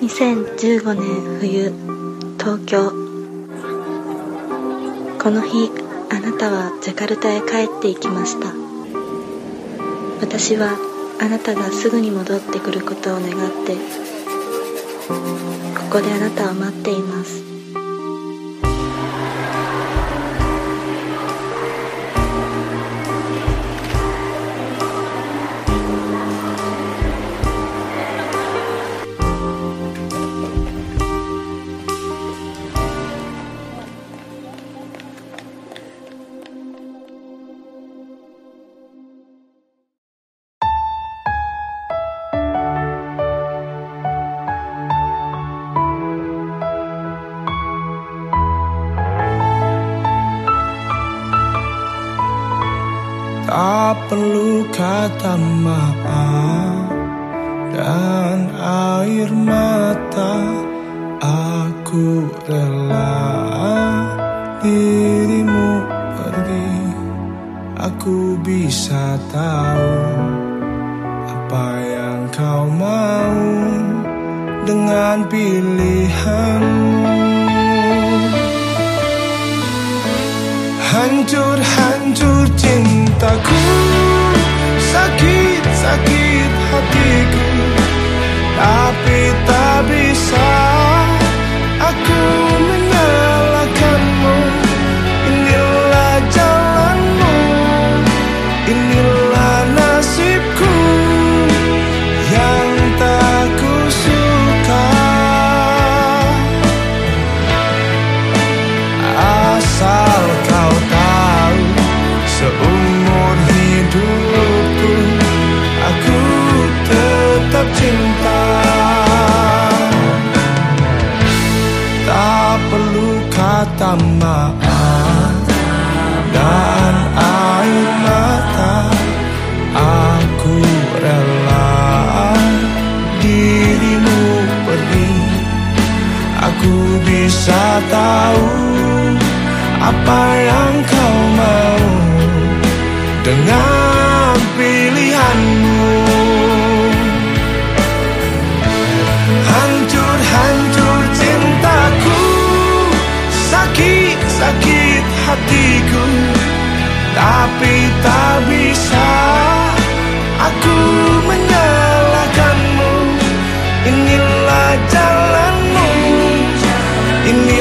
2015年冬東京。この日あなたはジャカルタへ帰っていきました。私はあなたがすぐに戻ってくることを願ってここであなたを待っています。Perlu kata maaf. Dan air mata Aku rela. Dirimu pergi Aku bisa tahu apa yang kau mau. Dengan pilihanmu Hancur-hancur cintaku. Sakit-sakit hatiku. Tapi tak bisa perlu Tapi tak bisa aku menyalahkanmu. Inilah jalanmu. Ini